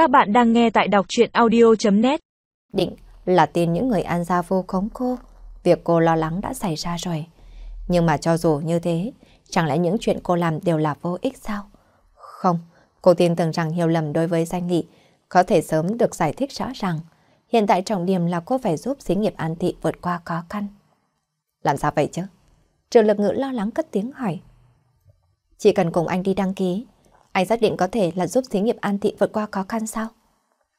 Các bạn đang nghe tại đọc chuyện audio.net Định là tin những người an gia vô khống cô. Việc cô lo lắng đã xảy ra rồi. Nhưng mà cho dù như thế, chẳng lẽ những chuyện cô làm đều là vô ích sao? Không, cô tin tưởng rằng hiểu lầm đối với danh nghị có thể sớm được giải thích rõ ràng. Hiện tại trọng điểm là cô phải giúp xí nghiệp an thị vượt qua khó khăn. Làm sao vậy chứ? Trường lực ngữ lo lắng cất tiếng hỏi. Chỉ cần cùng anh đi đăng ký, anh xác định có thể là giúp xí nghiệp an thị vượt qua khó khăn sao?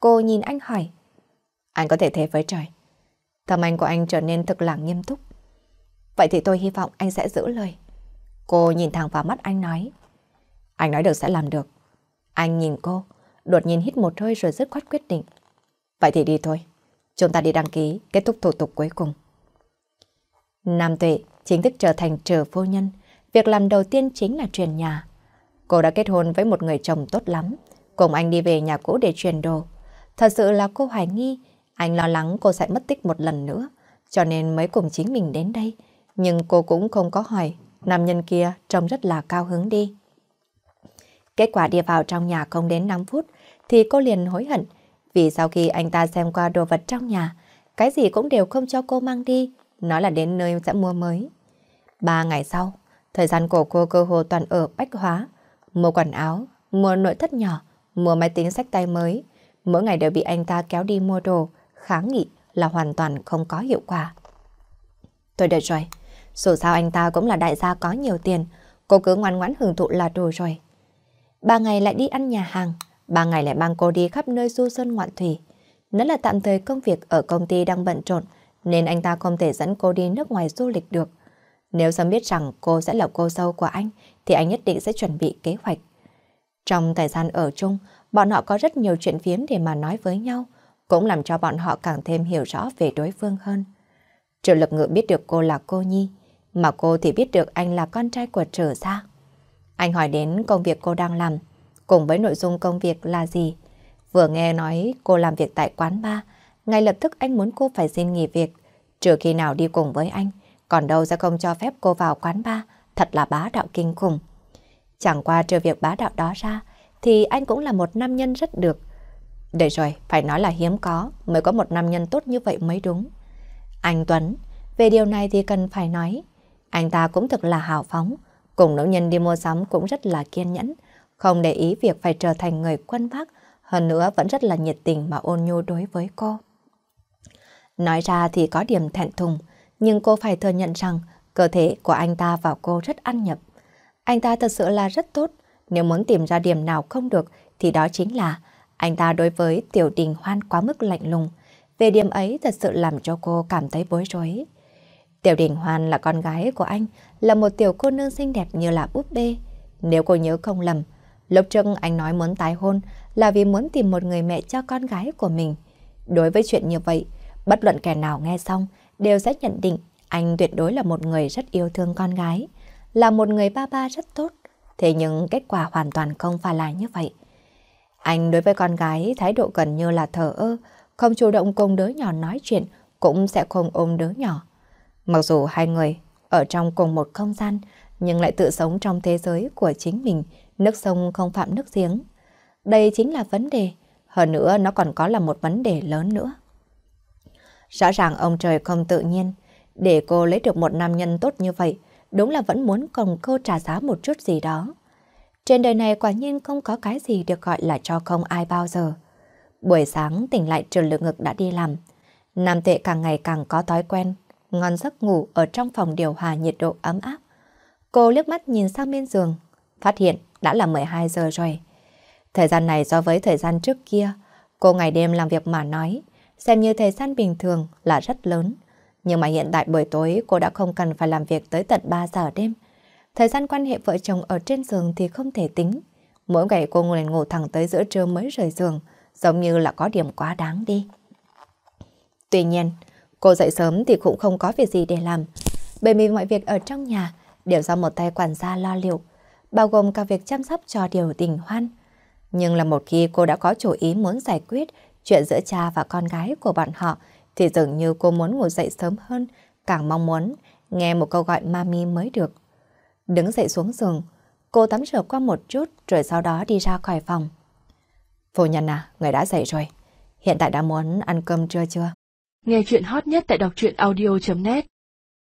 Cô nhìn anh hỏi. Anh có thể thế với trời. Thầm anh của anh trở nên thực là nghiêm túc. Vậy thì tôi hy vọng anh sẽ giữ lời. Cô nhìn thẳng vào mắt anh nói. Anh nói được sẽ làm được. Anh nhìn cô, đột nhiên hít một hơi rồi dứt khoát quyết định. Vậy thì đi thôi. Chúng ta đi đăng ký, kết thúc thủ tục cuối cùng. Nam Tuệ chính thức trở thành trở phu nhân. Việc làm đầu tiên chính là truyền nhà. Cô đã kết hôn với một người chồng tốt lắm. Cùng anh đi về nhà cũ để truyền đồ. Thật sự là cô hoài nghi. Anh lo lắng cô sẽ mất tích một lần nữa. Cho nên mới cùng chính mình đến đây. Nhưng cô cũng không có hỏi. Nam nhân kia trông rất là cao hứng đi. Kết quả đi vào trong nhà không đến 5 phút thì cô liền hối hận. Vì sau khi anh ta xem qua đồ vật trong nhà, cái gì cũng đều không cho cô mang đi. Nói là đến nơi sẽ mua mới. Ba ngày sau, thời gian của cô cơ hồ toàn ở Bách Hóa. Mua quần áo, mua nội thất nhỏ, mua máy tính sách tay mới. Mỗi ngày đều bị anh ta kéo đi mua đồ, kháng nghị là hoàn toàn không có hiệu quả. Tôi đợi rồi. Dù sao anh ta cũng là đại gia có nhiều tiền, cô cứ ngoan ngoãn hưởng thụ là đủ rồi. Ba ngày lại đi ăn nhà hàng, ba ngày lại mang cô đi khắp nơi du sơn ngoạn thủy. Nó là tạm thời công việc ở công ty đang bận rộn, nên anh ta không thể dẫn cô đi nước ngoài du lịch được. Nếu sớm biết rằng cô sẽ là cô dâu của anh, thì anh nhất định sẽ chuẩn bị kế hoạch. Trong thời gian ở chung, bọn họ có rất nhiều chuyện phiếm để mà nói với nhau, cũng làm cho bọn họ càng thêm hiểu rõ về đối phương hơn. Triệu lực ngự biết được cô là cô Nhi, mà cô thì biết được anh là con trai của trở ra. Anh hỏi đến công việc cô đang làm, cùng với nội dung công việc là gì. Vừa nghe nói cô làm việc tại quán bar, ngay lập tức anh muốn cô phải xin nghỉ việc, trừ khi nào đi cùng với anh, còn đâu sẽ không cho phép cô vào quán bar, thật là bá đạo kinh khủng. Chẳng qua trừ việc bá đạo đó ra, thì anh cũng là một nam nhân rất được. Để rồi, phải nói là hiếm có, mới có một nam nhân tốt như vậy mới đúng. Anh Tuấn, về điều này thì cần phải nói, anh ta cũng thật là hào phóng, cùng nữ nhân đi mua sắm cũng rất là kiên nhẫn, không để ý việc phải trở thành người quân vác, hơn nữa vẫn rất là nhiệt tình mà ôn nhu đối với cô. Nói ra thì có điểm thẹn thùng, nhưng cô phải thừa nhận rằng cơ thể của anh ta và cô rất ăn nhập. Anh ta thật sự là rất tốt, nếu muốn tìm ra điểm nào không được thì đó chính là anh ta đối với Tiểu Đình Hoan quá mức lạnh lùng. Về điểm ấy thật sự làm cho cô cảm thấy bối rối. Tiểu Đình Hoan là con gái của anh, là một tiểu cô nương xinh đẹp như là búp bê. Nếu cô nhớ không lầm, lúc trước anh nói muốn tái hôn là vì muốn tìm một người mẹ cho con gái của mình. Đối với chuyện như vậy, bất luận kẻ nào nghe xong đều sẽ nhận định anh tuyệt đối là một người rất yêu thương con gái, là một người ba ba rất tốt. Thế nhưng kết quả hoàn toàn không phải là như vậy. Anh đối với con gái thái độ gần như là thờ ơ, không chủ động cùng đứa nhỏ nói chuyện, cũng sẽ không ôm đứa nhỏ. Mặc dù hai người ở trong cùng một không gian, nhưng lại tự sống trong thế giới của chính mình, nước sông không phạm nước giếng. Đây chính là vấn đề, hơn nữa nó còn có là một vấn đề lớn nữa. Rõ ràng ông trời không tự nhiên, để cô lấy được một nam nhân tốt như vậy, đúng là vẫn muốn cùng cô trả giá một chút gì đó. Trên đời này quả nhiên không có cái gì được gọi là cho không ai bao giờ. Buổi sáng tỉnh lại trường lực ngực đã đi làm. Nam tệ càng ngày càng có thói quen, ngon giấc ngủ ở trong phòng điều hòa nhiệt độ ấm áp. Cô liếc mắt nhìn sang bên giường, phát hiện đã là 12 giờ rồi. Thời gian này so với thời gian trước kia, cô ngày đêm làm việc mà nói, xem như thời gian bình thường là rất lớn. Nhưng mà hiện tại buổi tối cô đã không cần phải làm việc tới tận 3 giờ đêm. Thời gian quan hệ vợ chồng ở trên giường thì không thể tính. Mỗi ngày cô ngồi ngủ thẳng tới giữa trưa mới rời giường, giống như là có điểm quá đáng đi. Tuy nhiên, cô dậy sớm thì cũng không có việc gì để làm. Bởi vì mọi việc ở trong nhà đều do một tay quản gia lo liệu, bao gồm cả việc chăm sóc cho điều tình hoan. Nhưng là một khi cô đã có chủ ý muốn giải quyết chuyện giữa cha và con gái của bọn họ, thì dường như cô muốn ngủ dậy sớm hơn, càng mong muốn nghe một câu gọi mami mới được. Đứng dậy xuống giường, cô tắm rửa qua một chút rồi sau đó đi ra khỏi phòng. Phu nhân à, người đã dậy rồi. Hiện tại đã muốn ăn cơm trưa chưa? Nghe chuyện hot nhất tại đọc truyện audio.net